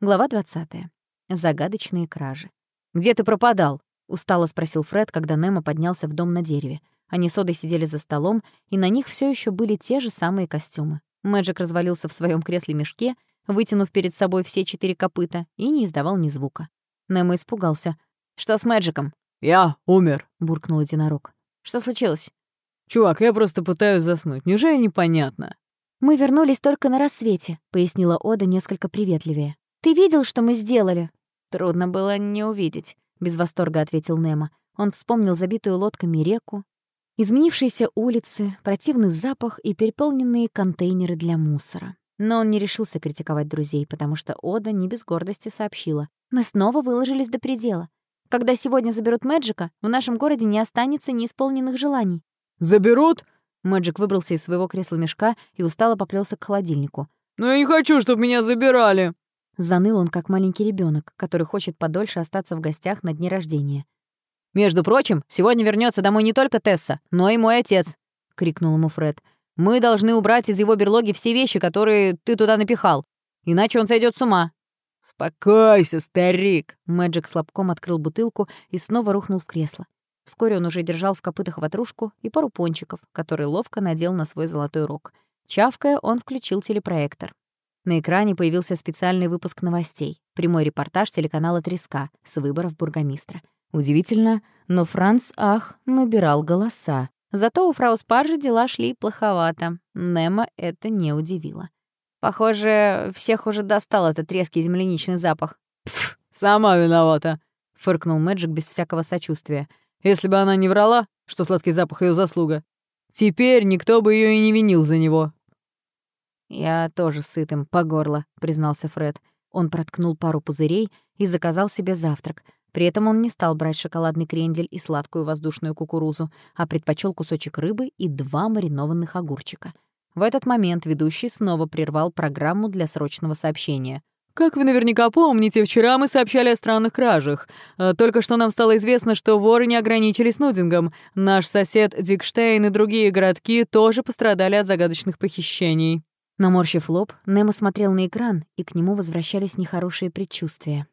Глава 20. Загадочные кражи. «Где ты пропадал?» — устало спросил Фред, когда Немо поднялся в дом на дереве. Они с Одой сидели за столом, и на них все еще были те же самые костюмы. Мэджик развалился в своем кресле-мешке, вытянув перед собой все четыре копыта, и не издавал ни звука. Немо испугался. «Что с Мэджиком?» «Я умер», — буркнул единорог. «Что случилось?» «Чувак, я просто пытаюсь заснуть. Неужели непонятно?» «Мы вернулись только на рассвете», — пояснила Ода несколько приветливее. Ты видел, что мы сделали?» «Трудно было не увидеть», — без восторга ответил Немо. Он вспомнил забитую лодками реку, изменившиеся улицы, противный запах и переполненные контейнеры для мусора. Но он не решился критиковать друзей, потому что Ода не без гордости сообщила. «Мы снова выложились до предела. Когда сегодня заберут Мэджика, в нашем городе не останется неисполненных желаний». «Заберут?» Мэджик выбрался из своего кресла-мешка и устало поплелся к холодильнику. «Но я не хочу, чтобы меня забирали!» Заныл он, как маленький ребенок, который хочет подольше остаться в гостях на дне рождения. «Между прочим, сегодня вернется домой не только Тесса, но и мой отец», — крикнул ему Фред. «Мы должны убрать из его берлоги все вещи, которые ты туда напихал, иначе он сойдет с ума». «Спокойся, старик!» Мэджик слабком открыл бутылку и снова рухнул в кресло. Вскоре он уже держал в копытах ватрушку и пару пончиков, которые ловко надел на свой золотой рог. Чавкая, он включил телепроектор. На экране появился специальный выпуск новостей, прямой репортаж телеканала «Треска» с выборов бургомистра. Удивительно, но Франц Ах набирал голоса. Зато у фрау Спаржи дела шли плоховато. Немо это не удивило. Похоже, всех уже достал этот резкий земляничный запах. «Пф, сама виновата», — фыркнул Мэджик без всякого сочувствия. «Если бы она не врала, что сладкий запах ее заслуга, теперь никто бы ее и не винил за него. «Я тоже сытым, по горло», — признался Фред. Он проткнул пару пузырей и заказал себе завтрак. При этом он не стал брать шоколадный крендель и сладкую воздушную кукурузу, а предпочел кусочек рыбы и два маринованных огурчика. В этот момент ведущий снова прервал программу для срочного сообщения. «Как вы наверняка помните, вчера мы сообщали о странных кражах. Э, только что нам стало известно, что воры не ограничились Нудингом. Наш сосед Дикштейн и другие городки тоже пострадали от загадочных похищений». Наморщив лоб, Немо смотрел на экран, и к нему возвращались нехорошие предчувствия.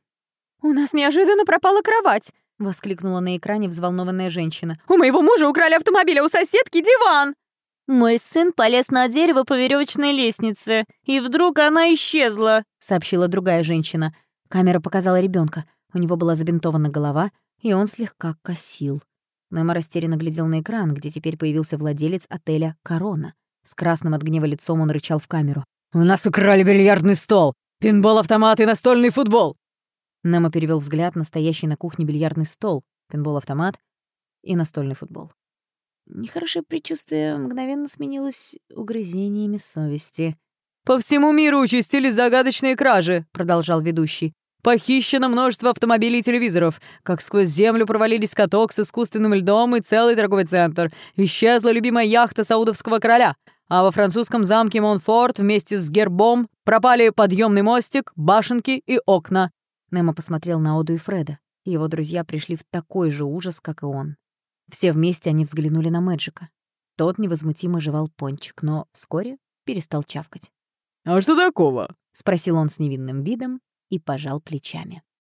«У нас неожиданно пропала кровать!» — воскликнула на экране взволнованная женщина. «У моего мужа украли автомобиль, а у соседки диван!» «Мой сын полез на дерево по веревочной лестнице, и вдруг она исчезла», — сообщила другая женщина. Камера показала ребенка. У него была забинтована голова, и он слегка косил. Немо растерянно глядел на экран, где теперь появился владелец отеля «Корона». С красным от гнева лицом он рычал в камеру. «У нас украли бильярдный стол! Пинбол-автомат и настольный футбол!» Немо перевел взгляд на стоящий на кухне бильярдный стол, пинбол-автомат и настольный футбол. Нехорошее предчувствие мгновенно сменилось угрызениями совести. «По всему миру участились загадочные кражи», — продолжал ведущий. «Похищено множество автомобилей и телевизоров. Как сквозь землю провалились каток с искусственным льдом и целый торговый центр. Исчезла любимая яхта саудовского короля а во французском замке Монфорт вместе с гербом пропали подъемный мостик, башенки и окна». Немо посмотрел на Оду и Фреда. Его друзья пришли в такой же ужас, как и он. Все вместе они взглянули на Мэджика. Тот невозмутимо жевал пончик, но вскоре перестал чавкать. «А что такого?» — спросил он с невинным видом и пожал плечами.